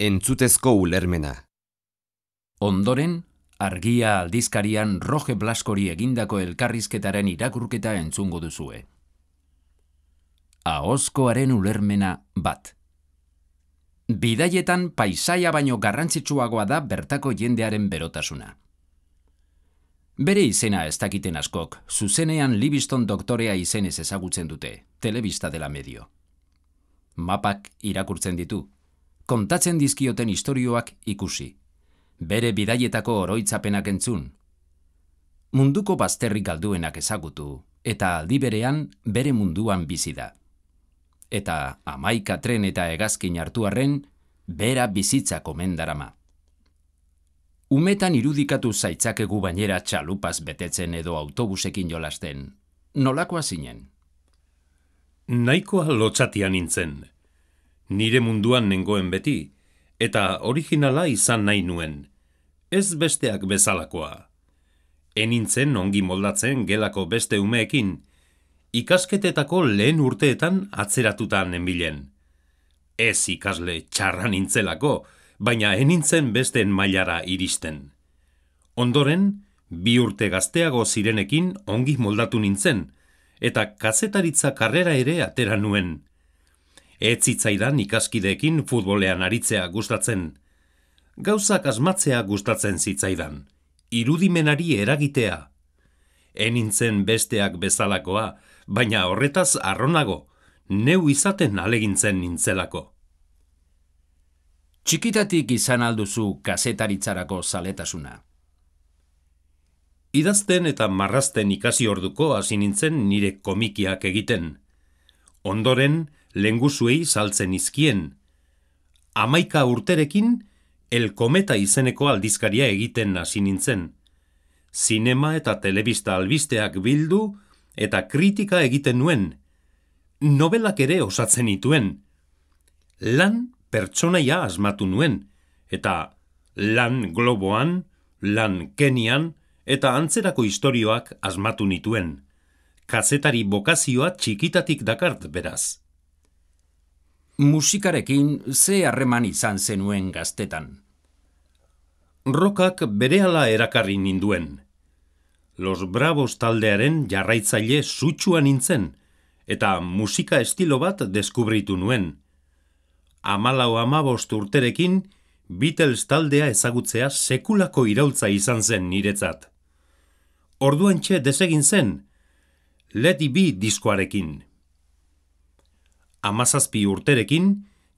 Entzutezko ulermena. Ondoren, argia aldizkarian roje blaskori egindako elkarrizketaren irakurketa entzungo duzue. Ahozkoaren ulermena bat. Bidaietan paisaia baino garrantzitsuagoa da bertako jendearen berotasuna. Bere izena ez dakiten askok, zuzenean Libiston doktorea izenez ezagutzen dute, telebista dela medio. Mapak irakurtzen ditu, kontatzen dizkioten istorioak ikusi, bere bidaietako oroitzapenak entzun. Munduko bazterri galduenak ezagutu, eta aldi berean bere munduan bizi da. Eta amaika tren eta hegazkin hartu arren, bera bizitza komendarama. Umetan irudikatu zaitzakegu bainera txalupaz betetzen edo autobusekin jolasten. Nolakoa zinen? Nahikoa lotxatia nintzen. Nire munduan nengoen beti, eta originala izan nahi nuen. Ez besteak bezalakoa. Enintzen ongi moldatzen gelako beste umeekin, ikasketetako lehen urteetan atzeratutan enbilen. Ez ikasle txarra nintzelako, baina enintzen besteen mailara iristen. Ondoren, bi urte gazteago zirenekin ongi moldatu nintzen, eta kazetaritza karrera ere atera nuen. Etzitzaidan ikaskideekin futbolean aritzea gustatzen. Gauzak asmatzea gustatzen zitzaidan. Irudimenari eragitea. Enintzen besteak bezalakoa, baina horretaz arronago, neu izaten alegintzen nintzelako. Txikitatik izan alduzu kazetaritzarako zaletasuna. Idazten eta marrazten ikasi orduko hasi nintzen nire komikiak egiten. Ondoren, lenguzuei saltzen izkien. Amaika urterekin, el kometa izeneko aldizkaria egiten hasi nintzen. Zinema eta telebista albisteak bildu eta kritika egiten nuen. Nobelak ere osatzen ituen. Lan pertsonaia asmatu nuen, eta lan globoan, lan kenian, eta antzerako istorioak asmatu nituen. Kazetari bokazioa txikitatik dakart beraz. Musikarekin ze harreman izan zenuen gaztetan. Rokak berehala erakarri ninduen. Los Bravos taldearen jarraitzaile sutsua nintzen, eta musika estilo bat deskubritu nuen amalau amabost urterekin, Beatles taldea ezagutzea sekulako iraultza izan zen niretzat. Orduan txe desegin zen, Let It Be diskoarekin. Amazazpi urterekin,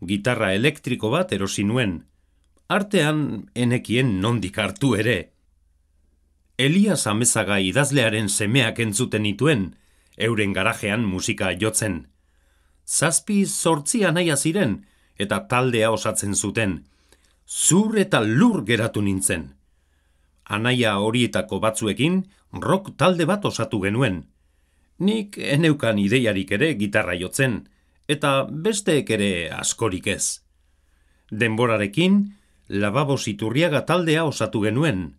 gitarra elektriko bat erosi nuen, artean enekien nondik hartu ere. Elias amezaga idazlearen semeak entzuten nituen, euren garajean musika jotzen. Zazpi sortzia naia ziren, eta taldea osatzen zuten. Zur eta lur geratu nintzen. Anaia horietako batzuekin rock talde bat osatu genuen. Nik eneukan ideiarik ere gitarra jotzen, eta besteek ere askorik ez. Denborarekin, lababo ziturriaga taldea osatu genuen.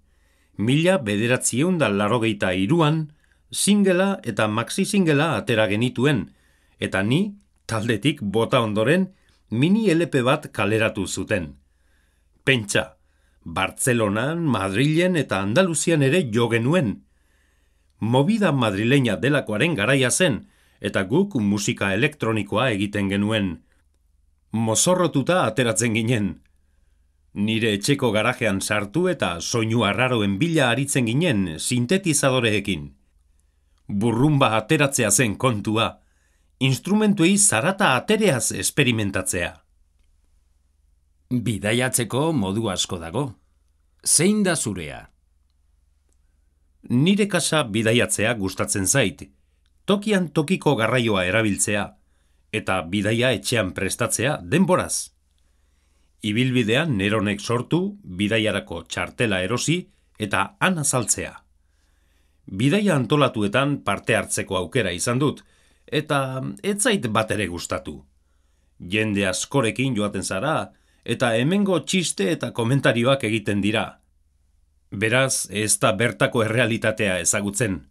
Mila bederatzieun da larogeita iruan, singela eta maxi singela atera genituen, eta ni, taldetik bota ondoren, mini LP bat kaleratu zuten. Pentsa, Bartzelonan, Madrilen eta Andaluzian ere jo genuen. Movida madrileña delakoaren garaia zen, eta guk musika elektronikoa egiten genuen. Mozorrotuta ateratzen ginen. Nire etxeko garajean sartu eta soinu arraroen bila aritzen ginen sintetizadoreekin. Burrumba ateratzea zen kontua instrumentuei zarata atereaz esperimentatzea. Bidaiatzeko modu asko dago. Zein da zurea? Nire kasa bidaiatzea gustatzen zait. Tokian tokiko garraioa erabiltzea eta bidaia etxean prestatzea denboraz. Ibilbidean neronek sortu, bidaiarako txartela erosi eta han azaltzea. Bidaia antolatuetan parte hartzeko aukera izan dut, eta ez zait bat ere gustatu. Jende askorekin joaten zara, eta hemengo txiste eta komentarioak egiten dira. Beraz, ez da bertako errealitatea ezagutzen.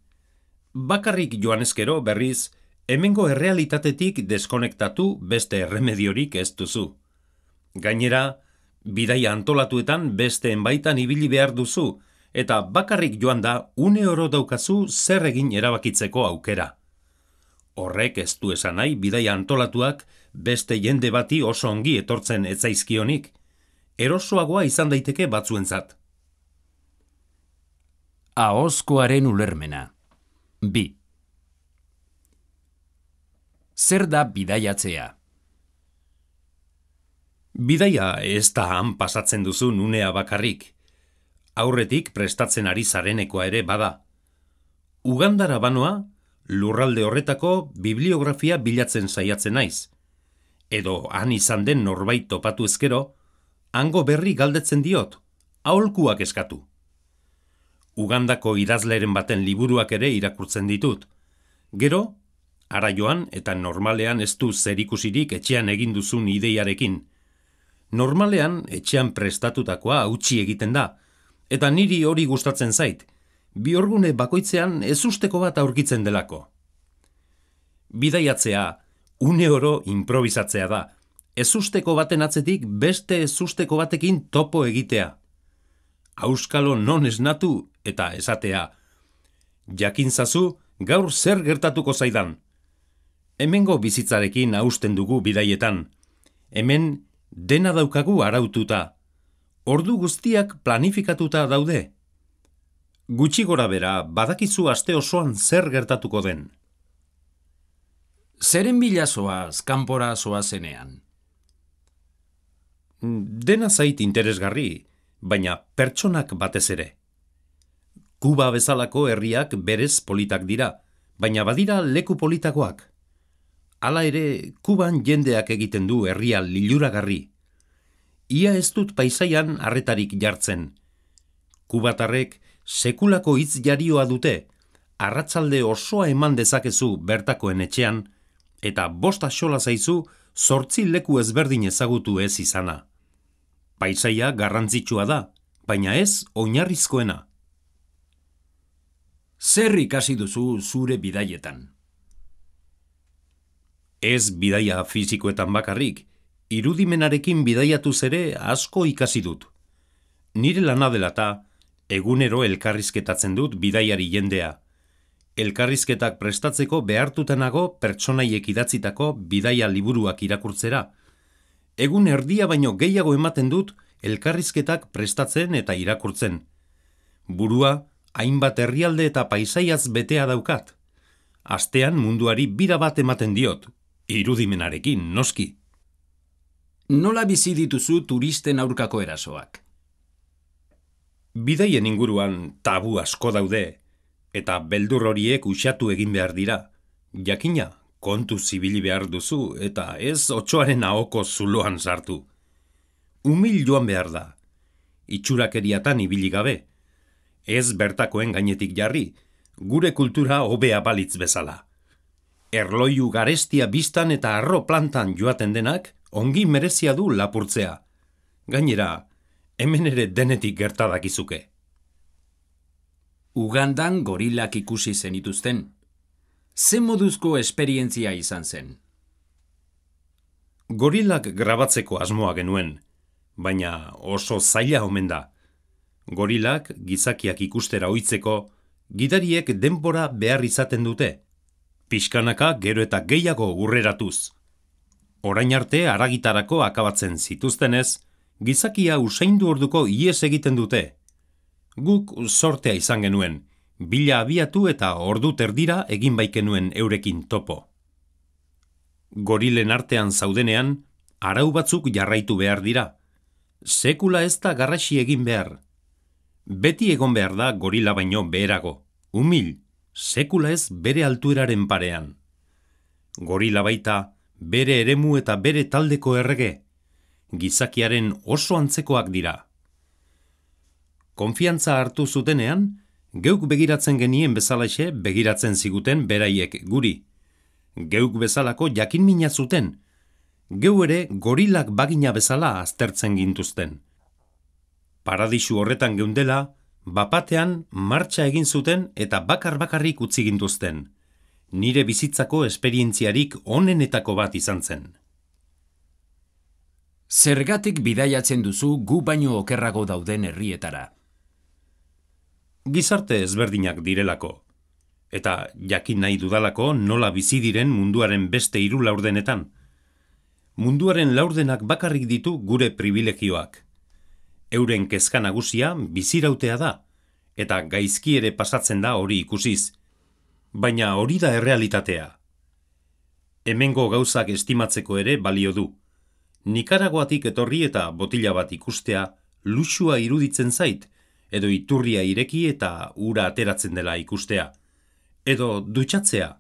Bakarrik joan ezkero berriz, hemengo errealitatetik deskonektatu beste erremediorik ez duzu. Gainera, Bidaia antolatuetan besteen baitan ibili behar duzu, eta bakarrik joan da une oro daukazu zer egin erabakitzeko aukera. Horrek ez du esan nahi bidaia antolatuak beste jende bati oso ongi etortzen etzaizkionik, erosoagoa izan daiteke batzuentzat. Ahozkoaren ulermena. Bi. Zer da bidaiatzea? Bidaia ez da han pasatzen duzu unea bakarrik. Aurretik prestatzen ari zarenekoa ere bada. Ugandara banoa, lurralde horretako bibliografia bilatzen saiatzen naiz. Edo han izan den norbait topatu ezkero, hango berri galdetzen diot, aholkuak eskatu. Ugandako idazleren baten liburuak ere irakurtzen ditut. Gero, ara joan eta normalean ez du zerikusirik etxean egin duzun ideiarekin. Normalean etxean prestatutakoa hautsi egiten da, eta niri hori gustatzen zait, bi orgune bakoitzean ezusteko bat aurkitzen delako. Bidaiatzea, une oro improvisatzea da, ezusteko baten atzetik beste ezusteko batekin topo egitea. Auskalo non esnatu eta esatea. Jakin zazu, gaur zer gertatuko zaidan. Hemengo bizitzarekin hausten dugu bidaietan. Hemen dena daukagu araututa. Ordu guztiak planifikatuta daude. Gutxi gora bera, badakizu aste osoan zer gertatuko den. Zeren bila zoaz, kanpora zenean? Dena zait interesgarri, baina pertsonak batez ere. Kuba bezalako herriak berez politak dira, baina badira leku politakoak. Hala ere, Kuban jendeak egiten du herria liluragarri. Ia ez dut paisaian harretarik jartzen. Kubatarrek sekulako hitz jarioa dute, arratzalde osoa eman dezakezu bertakoen etxean, eta bosta xola zaizu zortzi leku ezberdin ezagutu ez izana. Paisaia garrantzitsua da, baina ez oinarrizkoena. Zer ikasi duzu zure bidaietan? Ez bidaia fizikoetan bakarrik, irudimenarekin bidaiatu ere asko ikasi dut. Nire lana dela ta, egunero elkarrizketatzen dut bidaiari jendea. Elkarrizketak prestatzeko behartutenago pertsonaiek idatzitako bidaia liburuak irakurtzera. Egun erdia baino gehiago ematen dut elkarrizketak prestatzen eta irakurtzen. Burua, hainbat herrialde eta paisaiaz betea daukat. Astean munduari bira bat ematen diot, irudimenarekin, noski. Nola bizi dituzu turisten aurkako erasoak? Bidaien inguruan tabu asko daude, eta beldur horiek usatu egin behar dira. Jakina, kontu zibili behar duzu, eta ez otsoaren ahoko zuloan sartu. Umil joan behar da. Itxurakeriatan ibili gabe. Ez bertakoen gainetik jarri, gure kultura hobea balitz bezala. Erloiu garestia biztan eta arro plantan joaten denak, ongi merezia du lapurtzea. Gainera, hemen ere denetik gertadakizuke. Ugandan gorilak ikusi zenituzten. Ze moduzko esperientzia izan zen? Gorilak grabatzeko asmoa genuen, baina oso zaila omen da. Gorilak gizakiak ikustera ohitzeko, gidariek denbora behar izaten dute. Piskanaka gero eta gehiago urreratuz. Orain arte aragitarako akabatzen zituztenez, gizakia usaindu orduko ies egiten dute. Guk sortea izan genuen, bila abiatu eta ordu terdira egin baikenuen eurekin topo. Gorilen artean zaudenean, arau batzuk jarraitu behar dira. Sekula ez da garrasi egin behar. Beti egon behar da gorila baino beherago, umil, sekula ez bere altueraren parean. Gorila baita, bere eremu eta bere taldeko errege, gizakiaren oso antzekoak dira. Konfiantza hartu zutenean, geuk begiratzen genien bezalaxe begiratzen ziguten beraiek guri. Geuk bezalako jakin mina zuten, geu ere gorilak bagina bezala aztertzen gintuzten. Paradisu horretan geundela, bapatean martxa egin zuten eta bakar bakarrik utzi gintuzten. Nire bizitzako esperientziarik onenetako bat izan zen. Zergatik bidaiatzen duzu gu baino okerrago dauden herrietara. Gizarte ezberdinak direlako. Eta jakin nahi dudalako nola bizi diren munduaren beste hiru laurdenetan. Munduaren laurdenak bakarrik ditu gure privilegioak. Euren kezka nagusia bizirautea da, eta gaizki ere pasatzen da hori ikusiz. Baina hori da errealitatea. Hemengo gauzak estimatzeko ere balio du. Nikaragoatik etorri eta botila bat ikustea luxua iruditzen zait, edo iturria ireki eta ura ateratzen dela ikustea. Edo dutxatzea,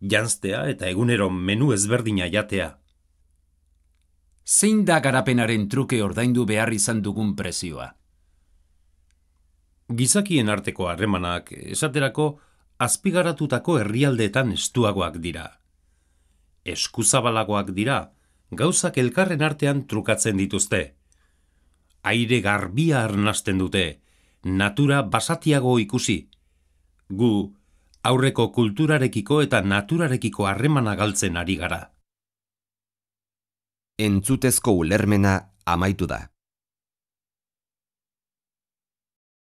janztea eta egunero menu ezberdina jatea. Zein da garapenaren truke ordaindu behar izan dugun prezioa? Gizakien arteko harremanak esaterako azpigaratutako herrialdeetan estuagoak dira. Eskuzabalagoak dira, gauzak elkarren artean trukatzen dituzte. Aire garbia arnasten dute, natura basatiago ikusi. Gu, aurreko kulturarekiko eta naturarekiko harremana galtzen ari gara. Entzutezko ulermena amaitu da.